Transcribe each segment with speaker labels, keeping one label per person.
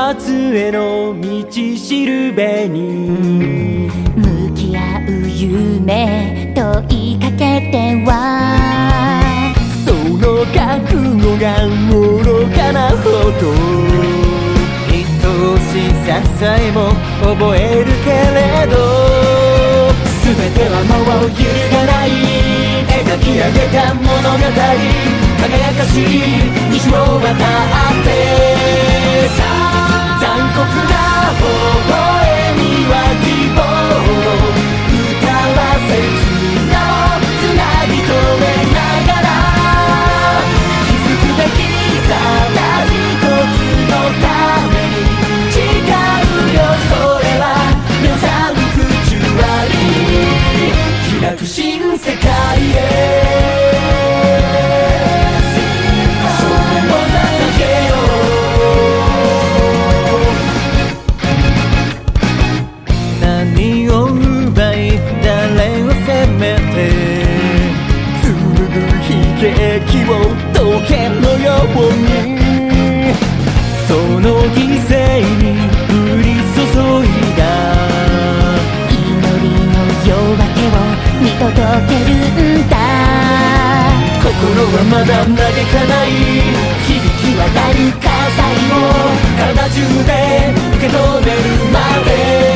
Speaker 1: への道しるべに。
Speaker 2: 向き合う夢問いかけては。
Speaker 1: その覚悟が愚かなほど。愛しささえも覚えるけれど。全てはもう揺るがない。描き上げた物語。輝かしい。西を渡って劇を刀剣のようにその犠牲に降り注いだ
Speaker 2: 祈りの夜明けを見届けるんだ。
Speaker 1: 心はまだ嘆かない響き渡る火災を体中で受け止めるまで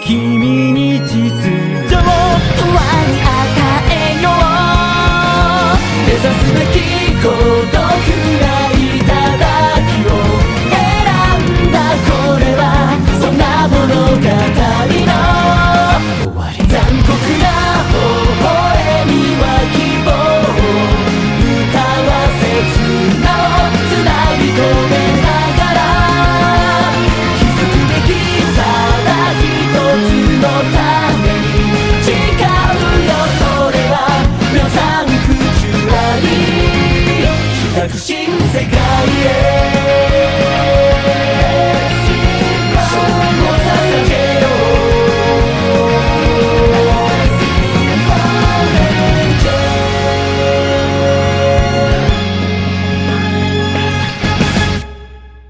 Speaker 1: 君に実新世界へ